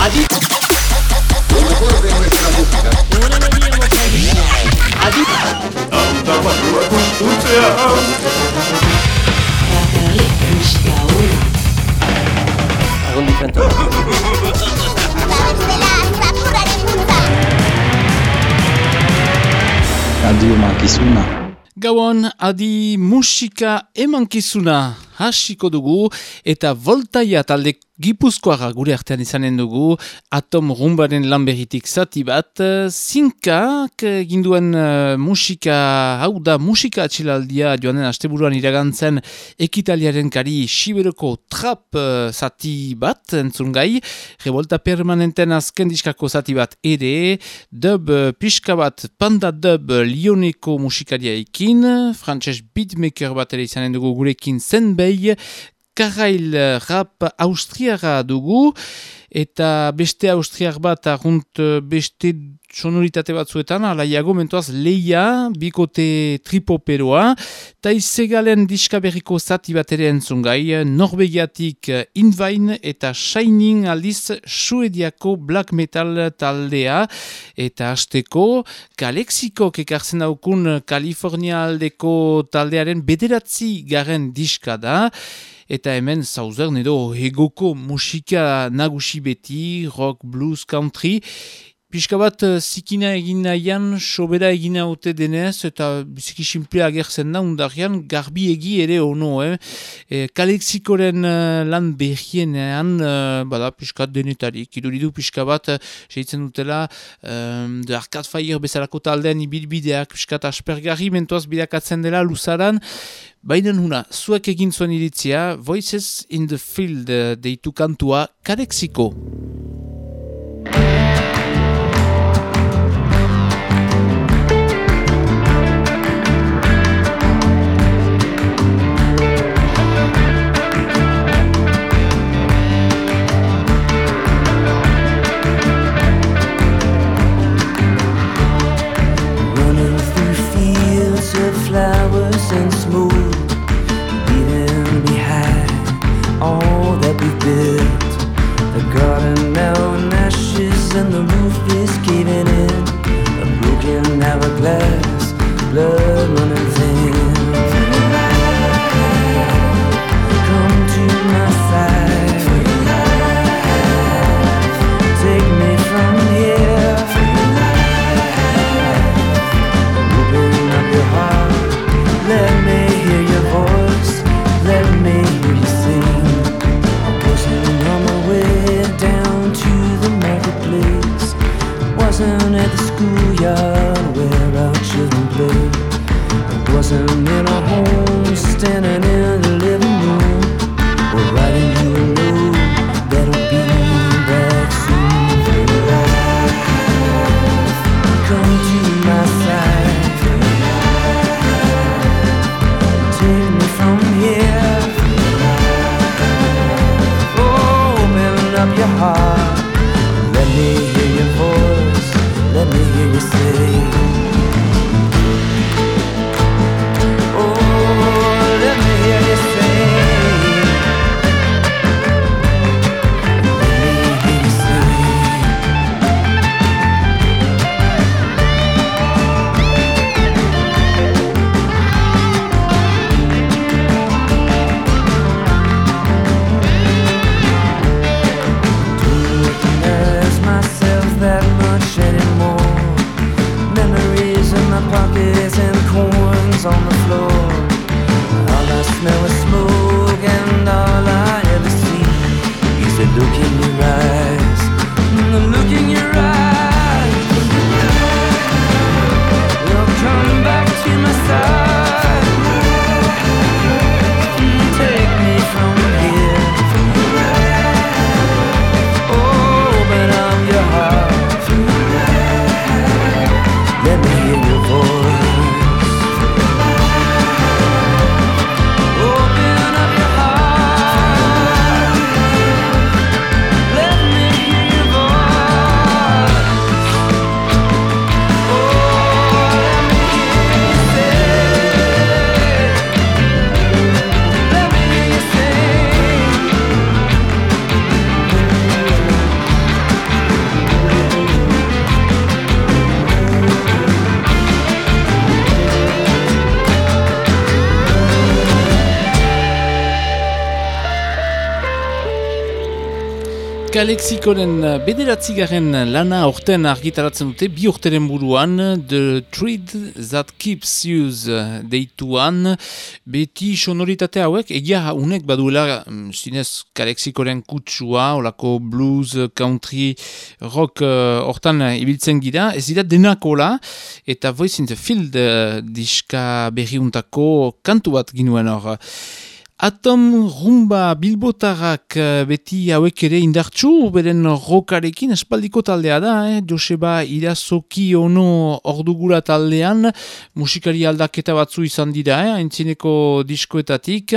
Adi... Adi... Agun diferente. Radio Makizuna. Gauan, adi musika emankizuna hasiko dugu eta voltaia talde gipuzkoara gure artean izanen dugu atom rumbaren lanberitik zati bat. Zinkak ginduen uh, musika hau da musika atxilaldia joanen asteburuan iragantzen ekitaliaren kari siberoko trap uh, zati bat entzun gai. Revolta permanenten azken diskako zati bat ere dub uh, pixka bat panda dub lioneko musikaria ikin frantses beatmaker bat ere izanen dugu gurekin zen behi Karail rap austriara dugu, eta beste austriar bat argunt beste sonoritate batzuetan, alaiago mentuaz leia, bikote tripoperoa, eta izegalen diskaberriko zati bat ere entzungai, norbegiatik invain eta shining aldiz suediako black metal taldea, eta hasteko kalexiko kekartzen daukun Kalifornia aldeko taldearen bederatzi garen diska da, eta hemen zauzern edo hegoko musika nagusi beti, rock, blues, country, Pixka bat zikina egin nahian, sobera egin haute denez, eta biziki simplea agertzen da, undarian, garbi egi ere ono, eh? E, Kalexikoren uh, lan behienean, uh, bada, pixka denetarik, iduridu pixka bat, seitzen dutela, de Arcade Fire bezalako taldean ibilbideak, pixka aspergarri, mentoaz bidakatzen dela, luzaran, Baina huna, zuek egin zuen iritzia, Voices in the Field deitu kantua Kalexiko. Kalexikoren bederatzigarren lana orten argitaratzen dute, bi urteren buruan, The Treat That Keeps You deituan, beti sonoritate hauek, egia unek baduela, mm, zinez, Kalexikoren kutsua, olako blues, country, rock hortan ibiltzen gira, ez dira denakola, eta Voice in the Field diska berriuntako kantu bat ginuen hor. Atom rumba bilbotarrak eh, beti hauek ere indartxu, beren rokarekin espaldiko taldea da, eh? Joseba irazoki ono ordugura taldean, musikari aldaketa batzu izan dira, eh? entzineko diskoetatik.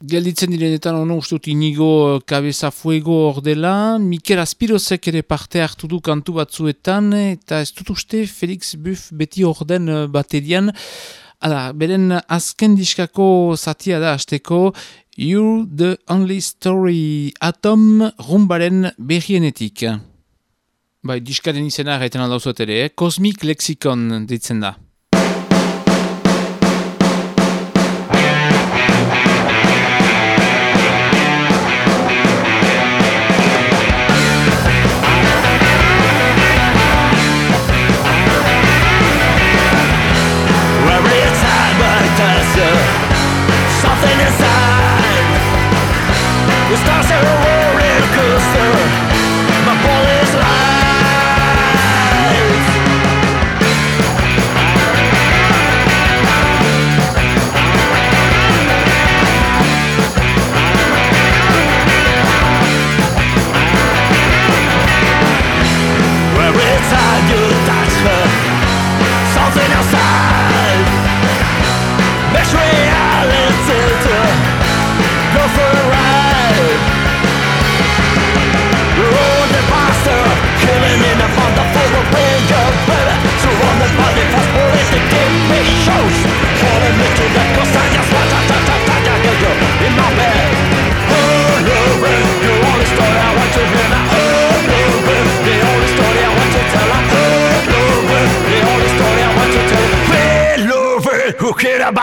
Gelditzen direnetan ono ustut inigo kabeza fuego ordela, Mikel Aspirozek ere parte hartu du kantu batzuetan, eta ez dut uste Felix Buff beti orden eh, baterian, Hala, beren azken diskako zatia da azteko You the Only Story Atom rumbaren berrienetik. Bai, diskaren izena gaiten aldauzuet ere, eh? Cosmic Lexicon ditzen da.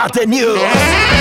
About the news.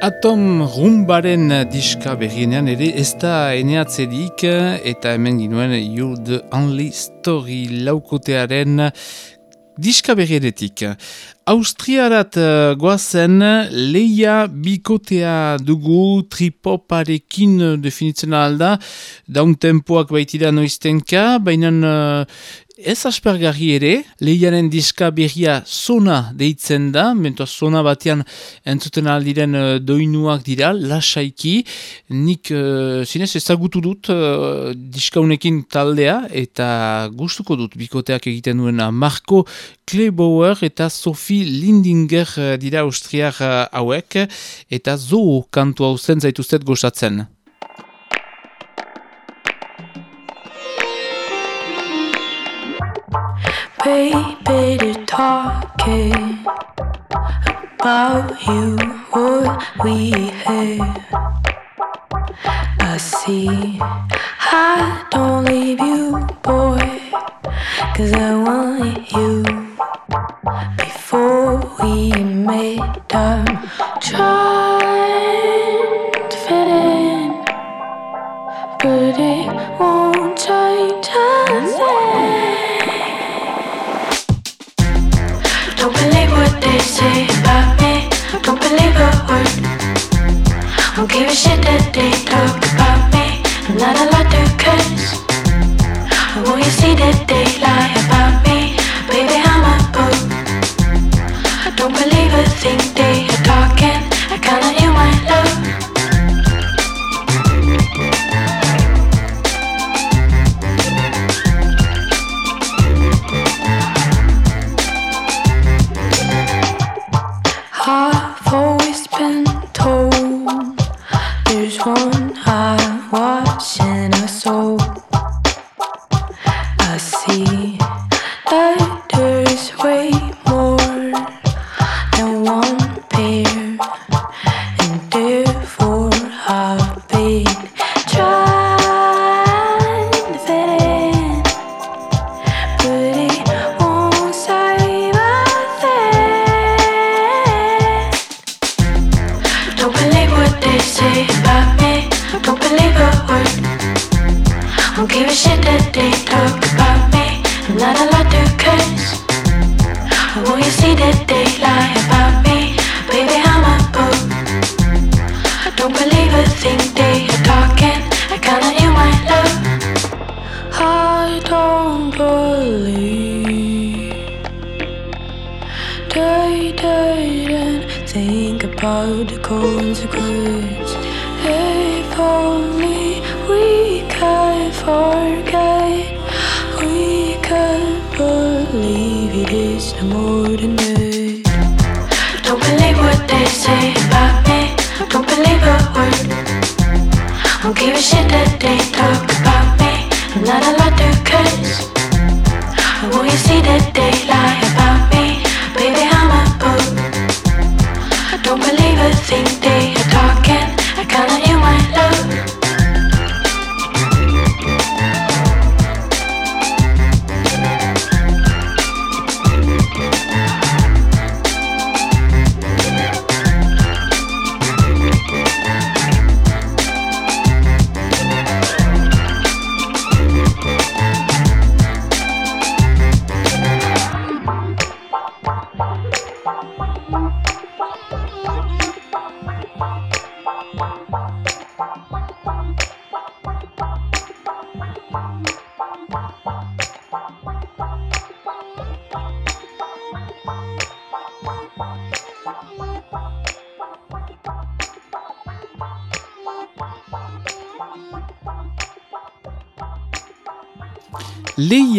Atom rumbaren diska berrienean ere ez da eneatzerik eta hemen ginuen You the Only Story laukotearen diska berrienetik. Austriarat uh, goazen leia bikotea dugu tripoparekin definitzen alda, daun tempoak baitira noiztenka, baina Ez aspergarri ere, lehiaren diska berria zona deitzen da, mentoa zona batean entzuten aldiren uh, doinuak dira, lasaiki, nik uh, zinez ezagutu dut uh, diskaunekin taldea, eta gustuko dut bikoteak egiten duena Marco Klebauer eta Sophie Lindinger dira austriak hauek, eta zo kantu hau zen zaituztet gozatzen. Baby to talking about you, what we have. I see, I don't leave you, boy, cause I want you before we met. I'm trying to fit in, but it won't change a thing. Don't believe what they say about me. Don't believe a word. Don't give a shit that they talk about me. I'm not allowed to curse. Will you see that they lie about me? Baby, I'm a fool. Don't believe a thing they give a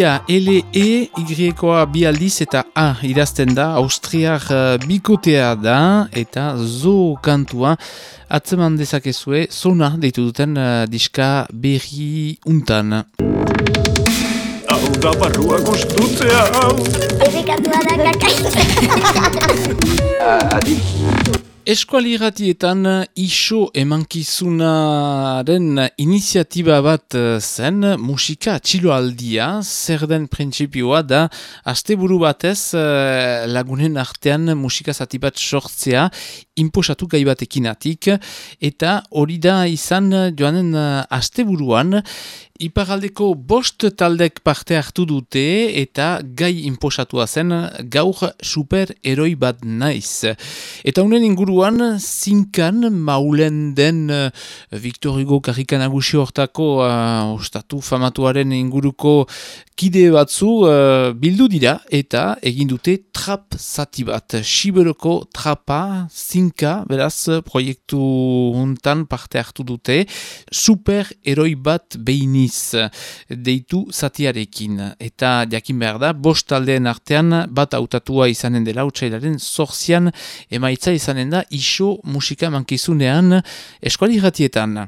Leia L-E Y-koa bi aldiz eta A idazten da, Austriar uh, bikotea da, eta zo kantua atzeman dezakezue, zona deitu duten uh, diska berri untan. Hau da barrua gustutzea, hau. Errekatua da kakaitza. Adi, Eskualiratietan iso emankizunaren iniziatiba bat eh, zen musika txiloaldia, zer den printzipioa da asteburu batez eh, lagunen artean musika zati bat sortzea imposatu gai batekinatik eta hori da izan joanen eh, asteburuan Iparaldeko bost taldek parte hartu dute eta gai inposatua zen gaur super eroi bat naiz. Eta unen inguruan zinkan maulen den uh, Victor Hugo karrikan agusio hortako uh, ostatu famatuaren inguruko kide batzu uh, bildu dira eta egin dute trap zati bat. Siberoko trapa zinka beraz proiektu hontan parte hartu dute super eroi bat behiniz deitu zatiarekin. Eta jakin behar da, bost taldeen artean bat hautatua izanen dela utxailaren zorzian emaitza izanen da iso musika mankizunean eskuali ratietan.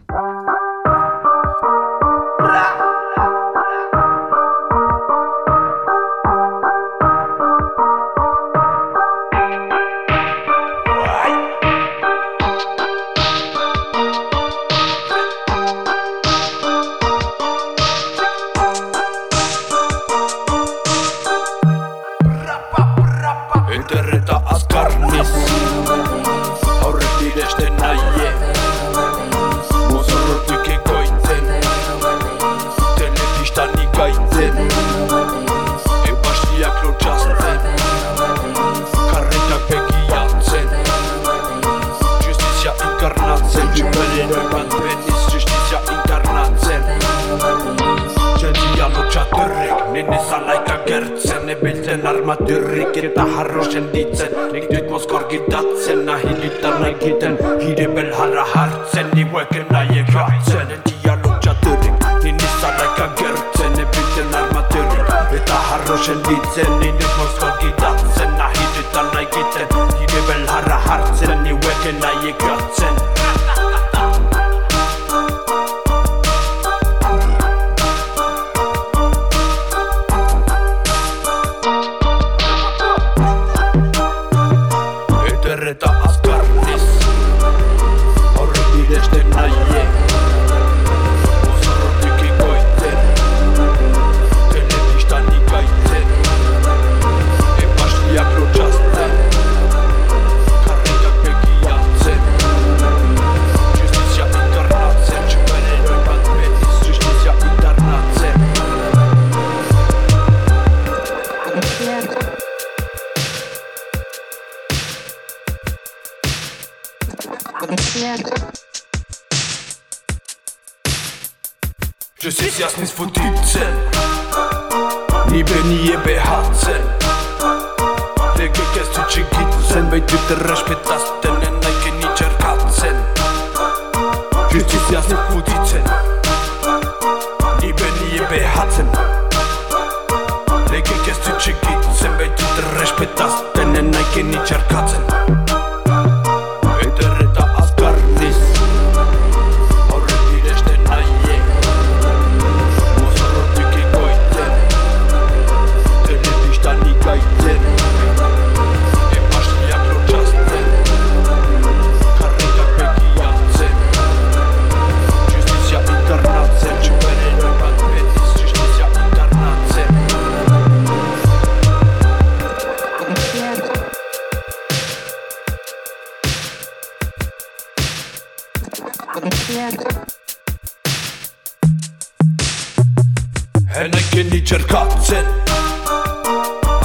Henaiken ni txerkatzen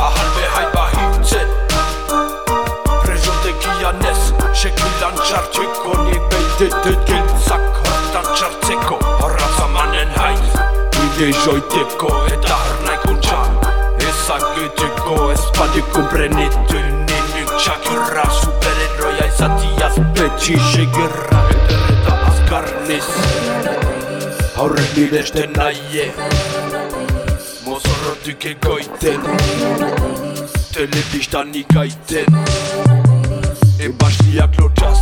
Ahal behai bahitzen Prezontegian ez Sekilan txartzeko Nik behitetet giltzak Hortan txartzeko Horra zamanen haiz Bide joiteko Eta harnaikun txan Ezagiteko Ez badi komprenitu Ninuk txakirra Supereroia izatiaz Betxi segirra Eder eta azkarniz Aurrek diresten naie Mozorrotik egoiten Telebistan ikaiten Ebastiak lotxazten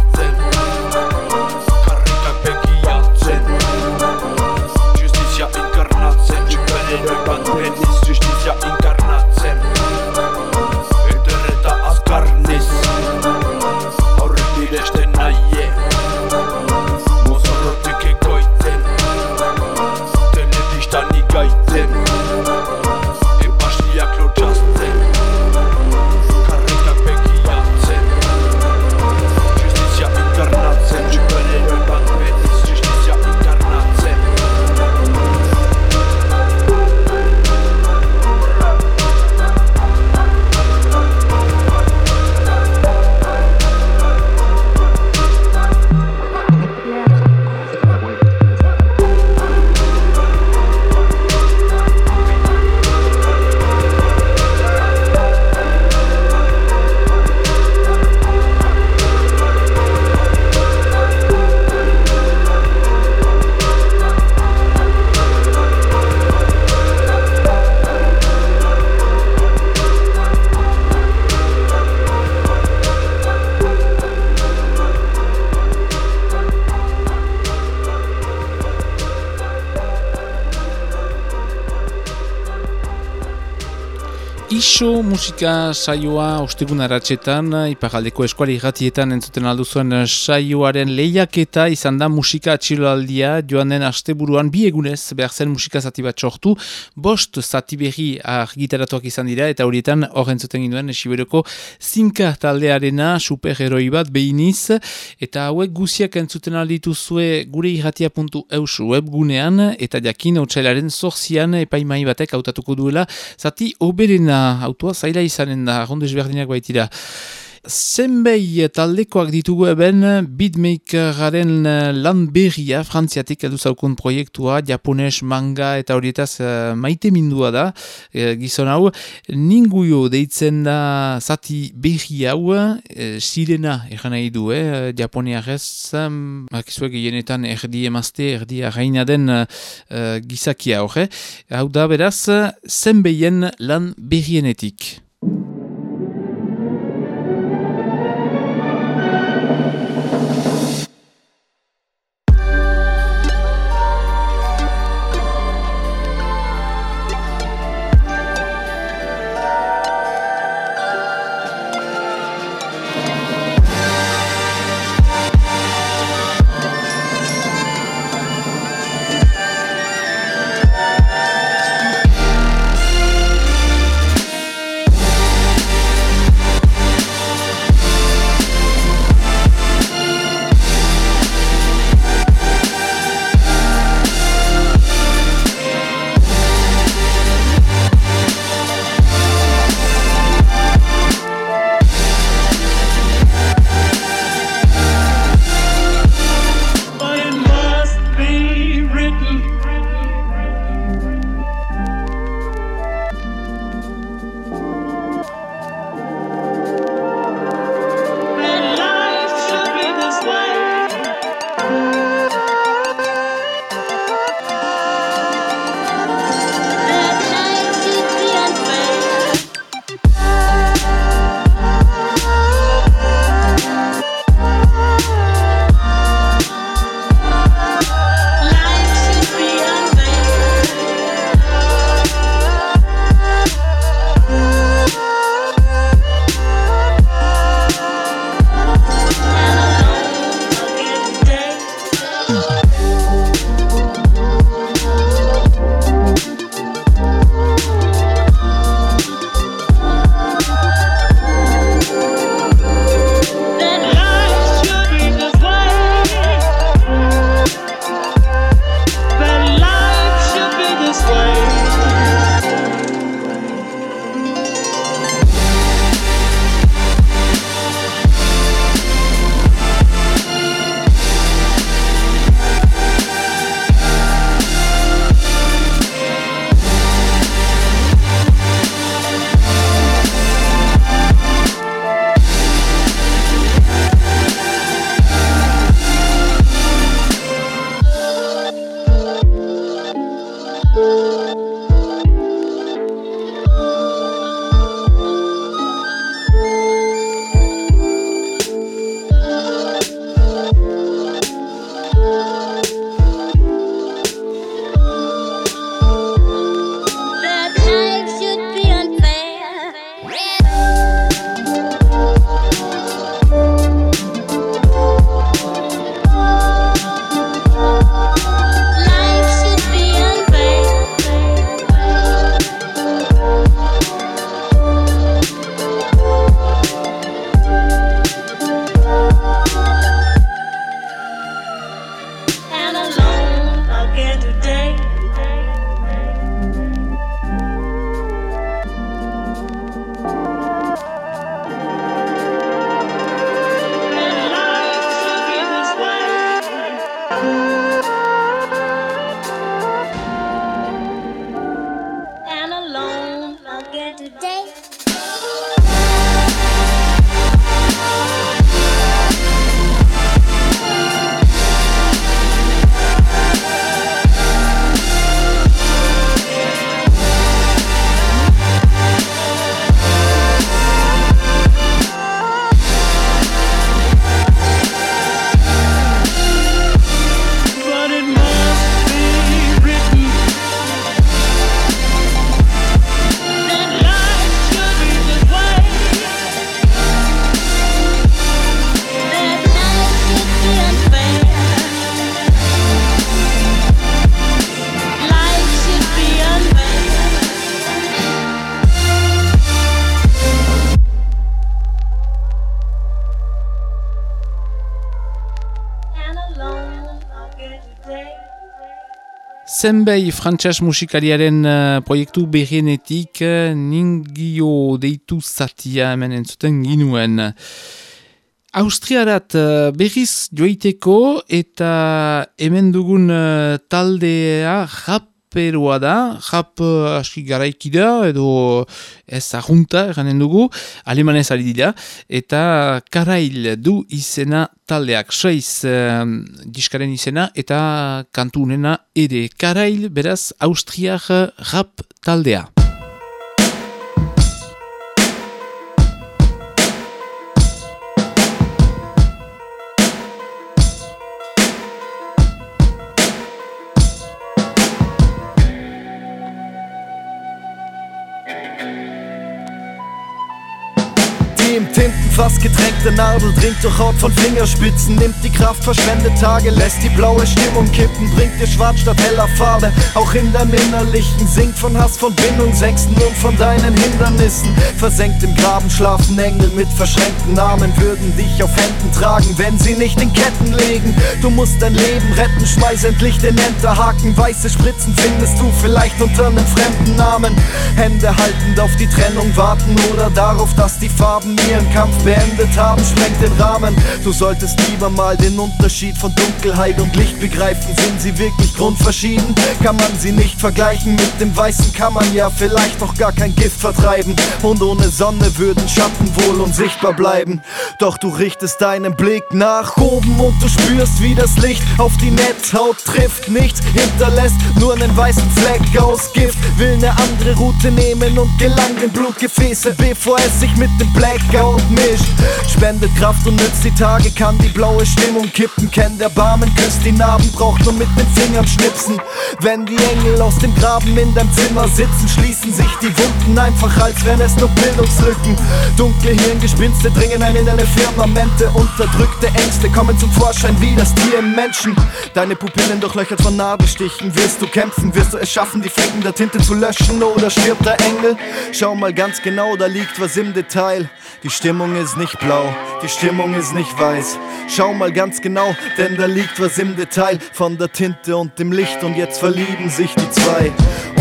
iso musika saioa ostegun aratsetan, iparaldeko eskuali irratietan entzuten alduzuen saioaren lehiaketa izan da musika atxiloaldia joan den asteburuan bi egunez behar zen musika zati bat sortu, bost zati berri argitaratuak izan dira eta horietan horren zuten ginduen esiberoko zinka taldearena superheroi bat behiniz eta hauek guziak entzuten aldituzue gure irratia.eus webgunean eta jakin otxailaren zorzian epaimai batek hautatuko duela zati oberena autua zaila izanen da, rondes berdinak baitira. Zenbei taldekoak ditugu eben beatmakeraren lan berria frantziatik edu zaukun proiektua, japones, manga eta horietaz uh, maite mindua da, e, gizon hau, ninguio deitzen da zati berri hau, e, sirena egan nahi du, eh, japonearez, um, akizuek genienetan erdi emazte, erdi arraina den uh, gizakia hor, hau da beraz, zenbeien lan berrienetik. Zenbei frantxas musikariaren uh, proiektu berrienetik uh, ningio deitu zatia hemen entzuten ginuen. Austriarat uh, berriz joiteko eta hemen dugun uh, taldea rap raperoa da, rap uh, aski garaikida edo ez ahunta eranen dugu, alemanez ari dira, eta karail du izena taldeak, seiz uh, diskaren izena eta kantunena ere. Karail beraz austriak rap taldea. Ten Tintenfass getränkte Nadel dringt durch Haut von Fingerspitzen, nimmt die Kraft, verschwendet Tage, lässt die blaue Stimmung kippen, bringt dir schwarz statt heller Farbe, auch in deinem Innerlichen, singt von Hass, von Bindungsängsten und von deinen Hindernissen, versenkt im Graben schlafen Engel mit verschränkten Namen, würden dich auf Händen tragen, wenn sie nicht in Ketten legen, du musst dein Leben retten, schmeiß endlich den Enterhaken, weiße Spritzen findest du vielleicht unter einem fremden Namen, Hände haltend auf die Trennung warten oder darauf, dass die Farben ihren Kampf beendet haben, sprengt den Rahmen. Du solltest lieber mal den Unterschied von Dunkelheit und Licht begreifen. Sind sie wirklich grundverschieden? Kann man sie nicht vergleichen mit dem Weißen? Kann man ja vielleicht noch gar kein Gift vertreiben. Und ohne Sonne würden Schatten wohl unsichtbar bleiben. Doch du richtest deinen Blick nach oben und du spürst, wie das Licht auf die Netzhaut trifft. Nichts hinterlässt nur einen weißen Fleck aus Gift. Will eine andere Route nehmen und gelangt in Blutgefäße, bevor es sich mit dem Blackout und mischt. Spendet Kraft und nützt die Tage, kann die blaue Stimmung kippen. Kennt der Barmen, küsst die Narben, braucht nur mit den Fingern schnipsen. Wenn die Engel aus dem Graben in deinem Zimmer sitzen, schließen sich die Wunden einfach, als wären es nur Bildungslücken. Dunkle Hirngespinste dringen ein in deine Firmamente. Unterdrückte Ängste kommen zum Vorschein wie das Tier im Menschen. Deine Pupillen durchlöchert von Nadelstichen. Wirst du kämpfen, wirst du es schaffen, die Flecken der Tinte zu löschen oder stirbt der Engel? Schau mal ganz genau, da liegt was im Detail. Die Stimmung ist nicht blau, die Stimmung ist nicht weiß. Schau mal ganz genau, denn da liegt was im Detail von der Tinte und dem Licht und jetzt verlieben sich die zwei.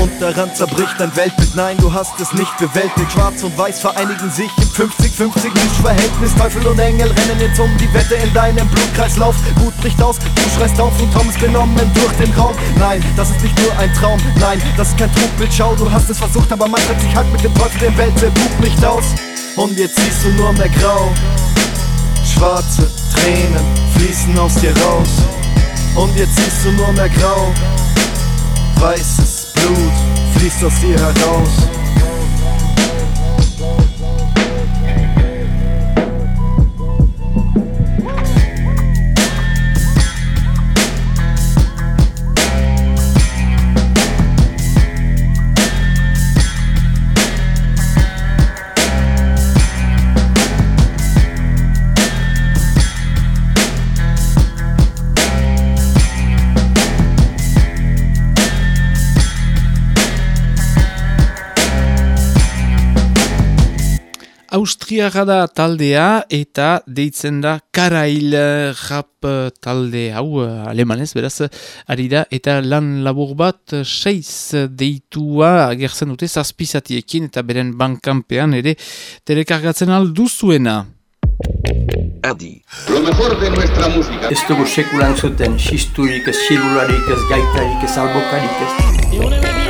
Und daran zerbricht dein Weltbild, nein, du hast es nicht bewältigt. Schwarz und Weiß vereinigen sich im 50-50 Mischverhältnis. Teufel und Engel rennen jetzt um die Wette in deinem Blutkreislauf. Wut bricht aus, du schreist auf und Tom ist benommen durch den Raum. Nein, das ist nicht nur ein Traum, nein, das ist kein Trugbild. Schau, du hast es versucht, aber man hat sich halt mit dem Teufel der Welt, der bucht nicht aus. Und jetzt siehst du nur mehr grau. Schwarze Tränen fließen aus dir raus. Und jetzt siehst du nur mehr grau. Weißes Blut fließt aus dir heraus. Austriara da taldea eta deitzen da Karail rap talde hau alemanez, beraz, ari da, eta lan labur bat seiz deitua agertzen dute zazpizatiekin eta beren bankanpean ere telekargatzen alduzuena. Adi. Lo mejor de nuestra música. Ez dugu sekulan zuten, xisturik, ez xilularik, ez gaitarik, ez albokarik, ez...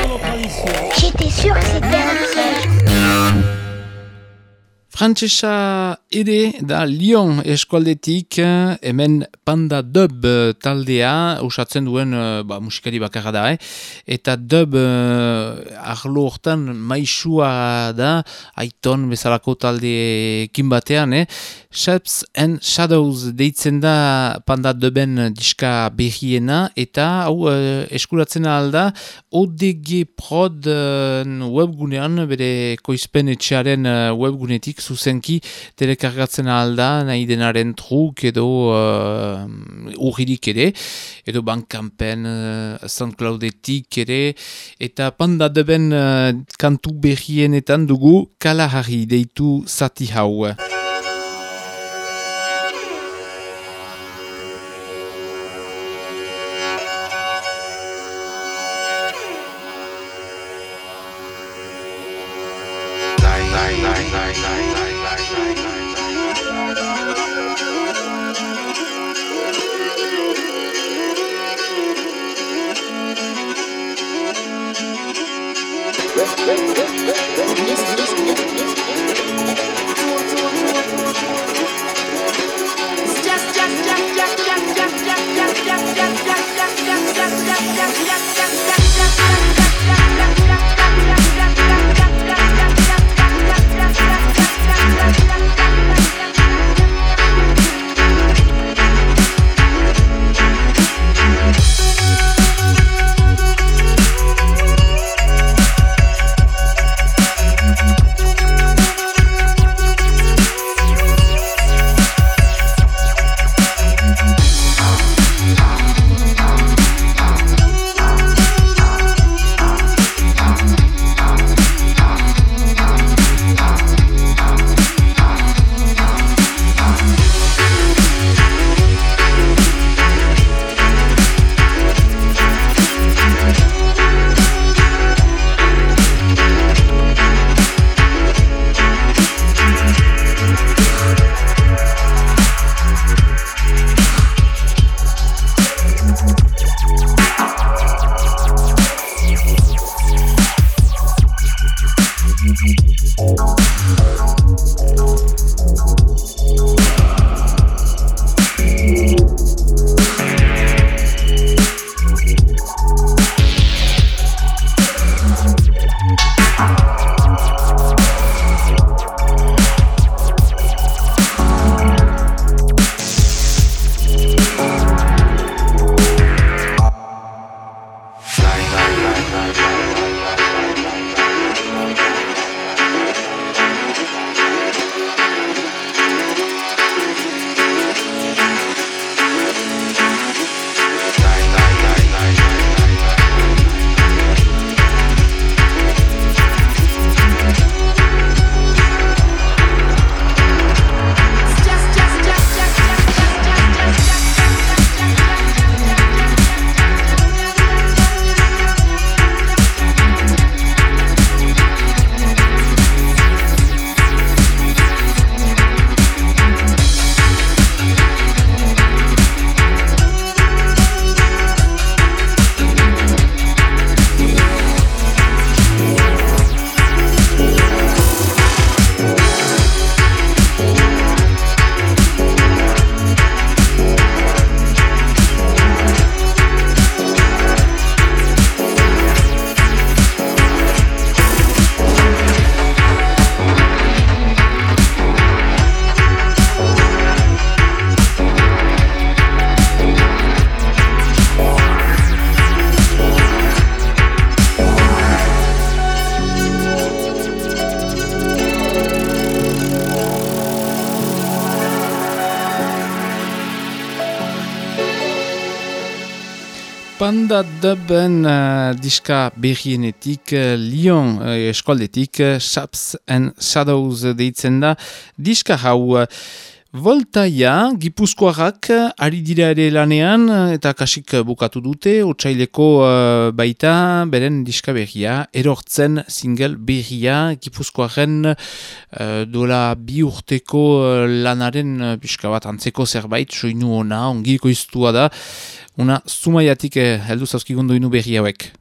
Frantsesa ere da Lyon eskualdetik hemen panda dub taldea usatzen duen ba, musikari bakarra da, eh? eta dub uh, arlo hortan maisua da aiton bezalako taldeekin batean, eh? Shapes and Shadows deitzen da panda duben diska behiena eta hau uh, eskuratzen alda ODG Prod uh, webgunean bere koizpen etxearen webgunetik zuzenki telekargatzen alda nahi denaren truk edo uh, urririk ere edo bankampen uh, SoundCloudetik ere eta panda duben uh, kantu behienetan dugu kalahari deitu zati hau. Panda Dubben uh, diska berrienetik, uh, Lyon uh, eskoldetik, uh, Shaps and Shadows deitzen da. Diska hau uh, Voltaia, gipuzkoarrak ari dira ere lanean eta kasik bukatu dute, otsaileko uh, baita beren diska berria, erortzen single berria, gipuzkoaren uh, dola bi urteko uh, lanaren uh, pixka bat antzeko zerbait, soinu ona, ongiko iztua da, una sumaiatik eh, heldu zauzkigundu inu berri hauek.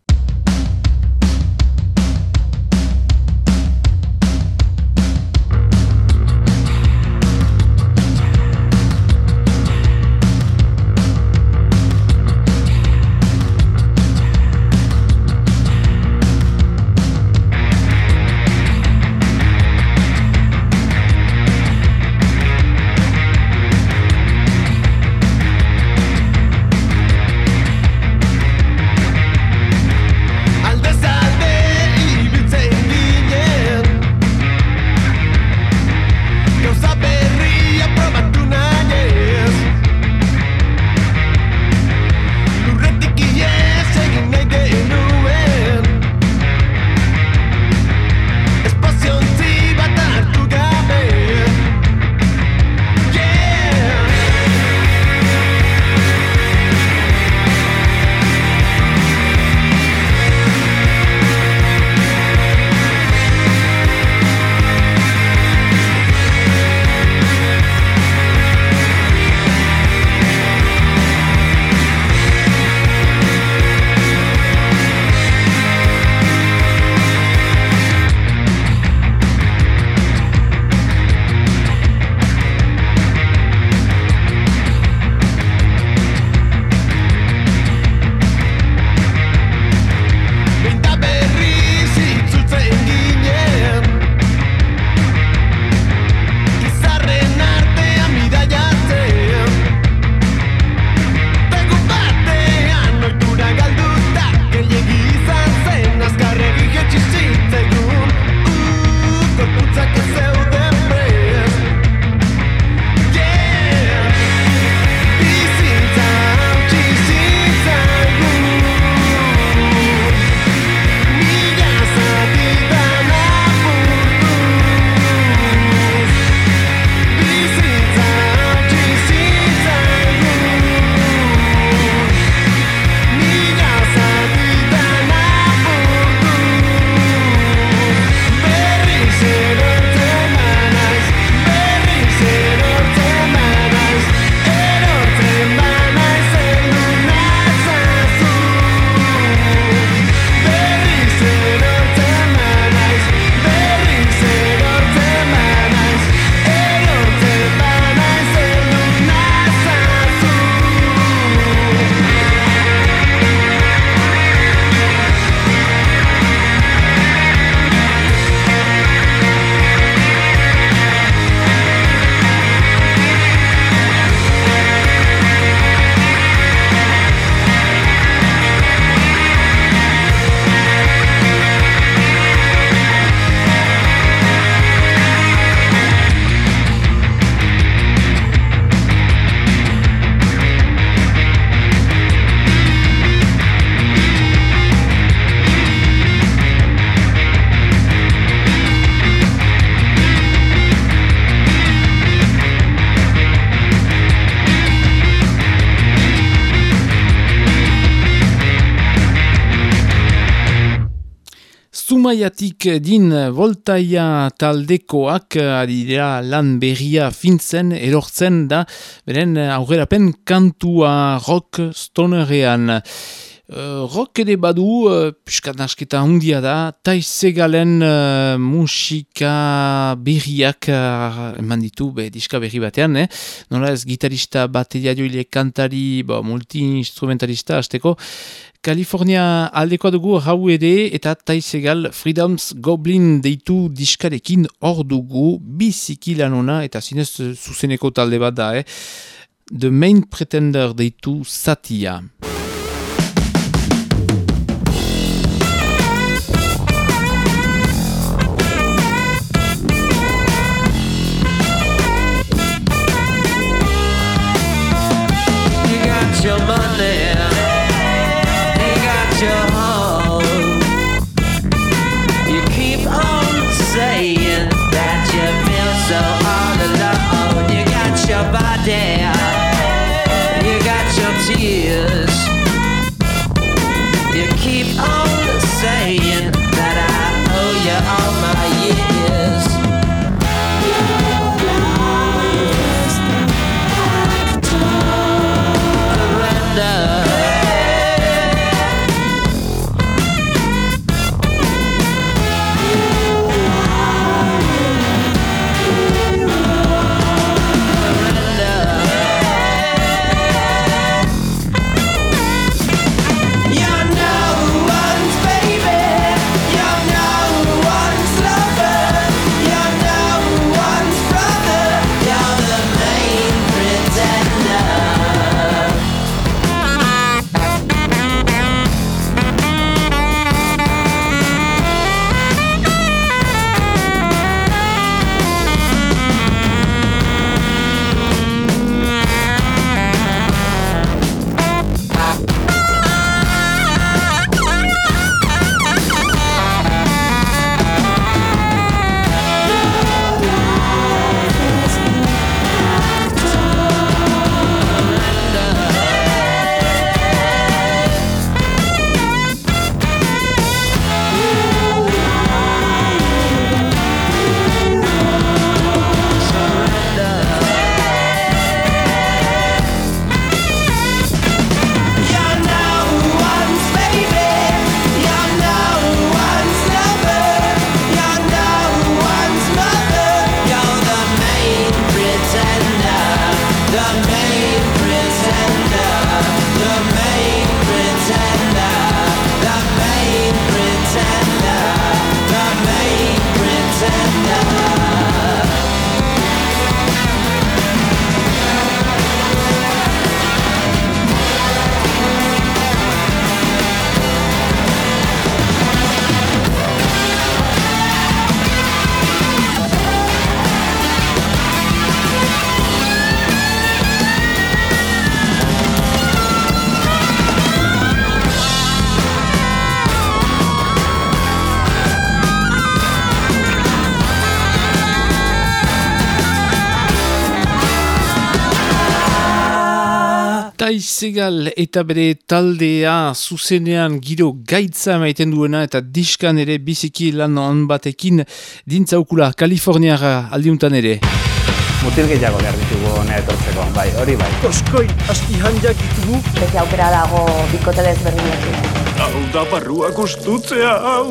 Din voltaia taldekoak ari dira lan berria fintzen erortzen da beren aurrerapen kantua rock stonerean. Uh, rock ere badu, uh, piskat nasketa hundia da, taizegalen uh, musika berriak uh, eman ditu, be, diska berri batean, eh? nola ez gitarista, bateria joile, kantari, multi-instrumentalista, azteko, Kalifornia aldekoa dugu hau ere eta taizegal Freedoms Goblin deitu diskarekin hor dugu biziki lanona eta zinez zuzeneko talde bat da, eh? The Main Pretender deitu Satia. Taizegal eta bere taldea zuzenean giro gaitza maiten duena eta diskan ere biziki lan on batekin dintzaukula Kaliforniara aldiuntan ere. Mutil gehiago behar ditugu hona etortzeko, bai, hori bai. Oskoi, asti handiak ditugu. Beti aukera dago bikote desberdinekin. Hau da barrua gustutzea, hau.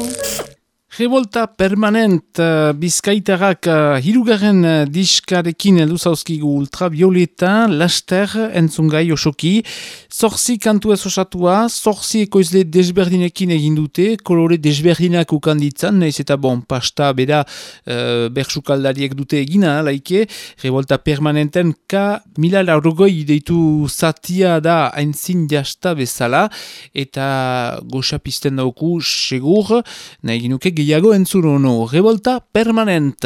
Revolta permanent uh, bizkaitarrak uh, hirugarren uh, diskarekin heldu zauzkigu ultravioleta, laster entzungai osoki, zorzi kantu ez osatua, zorzi ekoizle desberdinekin egin dute, kolore desberdinak ukanditzan, naiz eta bon, pasta bera uh, bersukaldariek dute egina, laike, revolta permanenten ka mila laurogoi deitu zatia da aintzin jasta bezala, eta goxa pizten dauku segur, nahi ginuke gehiago entzun ono, revolta permanent.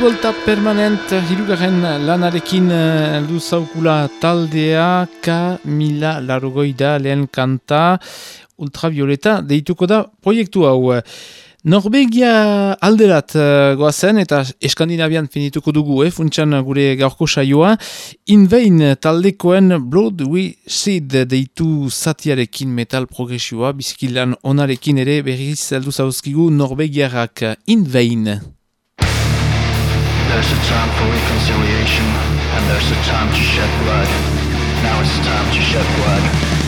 Revolta permanent hirugarren lanarekin luzaukula eh, taldea K. Mila Largoi da lehen kanta ultravioleta deituko da proiektu hau. Norvegia alderat uh, goazen eta Eskandinavian finituko dugu, eh, funtsan gure gaurko saioa. Invein taldekoen Blood We Seed deitu zatiarekin metal progresioa, bizkilan onarekin ere berriz zeldu zauzkigu Norvegiarak Invein. There's a time for reconciliation, and there's a time to shed blood. Now it's time to shed blood.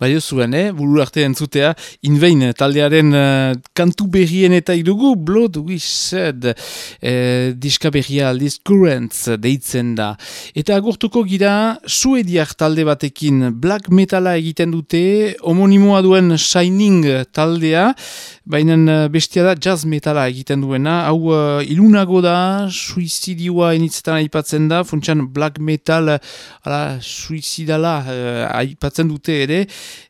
Bai zuen, eh? buru arte entzutea, invein taldearen uh, kantu berrien eta idugu, Blood We Shed, eh, diska berria aldiz Currents deitzen da. Eta agurtuko gira, suediak talde batekin black metala egiten dute, homonimoa duen Shining taldea, baina bestia da jazz metala egiten duena, hau uh, ilunago da, suizidioa enitzetan aipatzen da, funtsan black metal, ala, suizidala uh, aipatzen dute ere,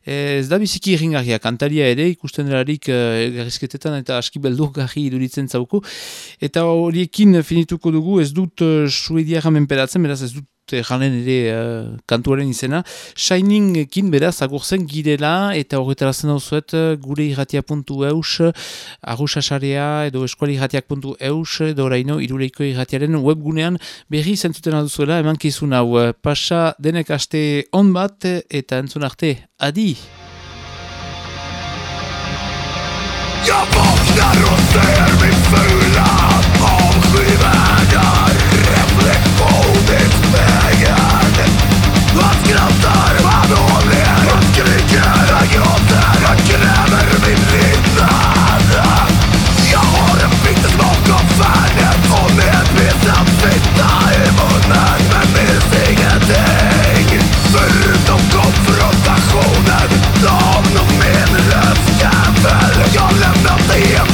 ez da biziki irringarria, kantaria ere, ikusten delarik uh, garrizketetan eta aski beldurgarri iduritzen zauku, eta horiekin finituko dugu, ez dut suediara menperatzen, beraz ez dut janen ere uh, kantuaren izena. Shiningekin beraz agurzen girela eta horretarazen dauzuet uh, gure irratia.eus, arrusasarea edo eskuali irratiak.eus edo oraino iruleiko irratiaren webgunean berri zentzuten alduzuela eman kizun hau. Pasa denek aste on bat eta entzun arte, adi! Jag vaknar Yeah.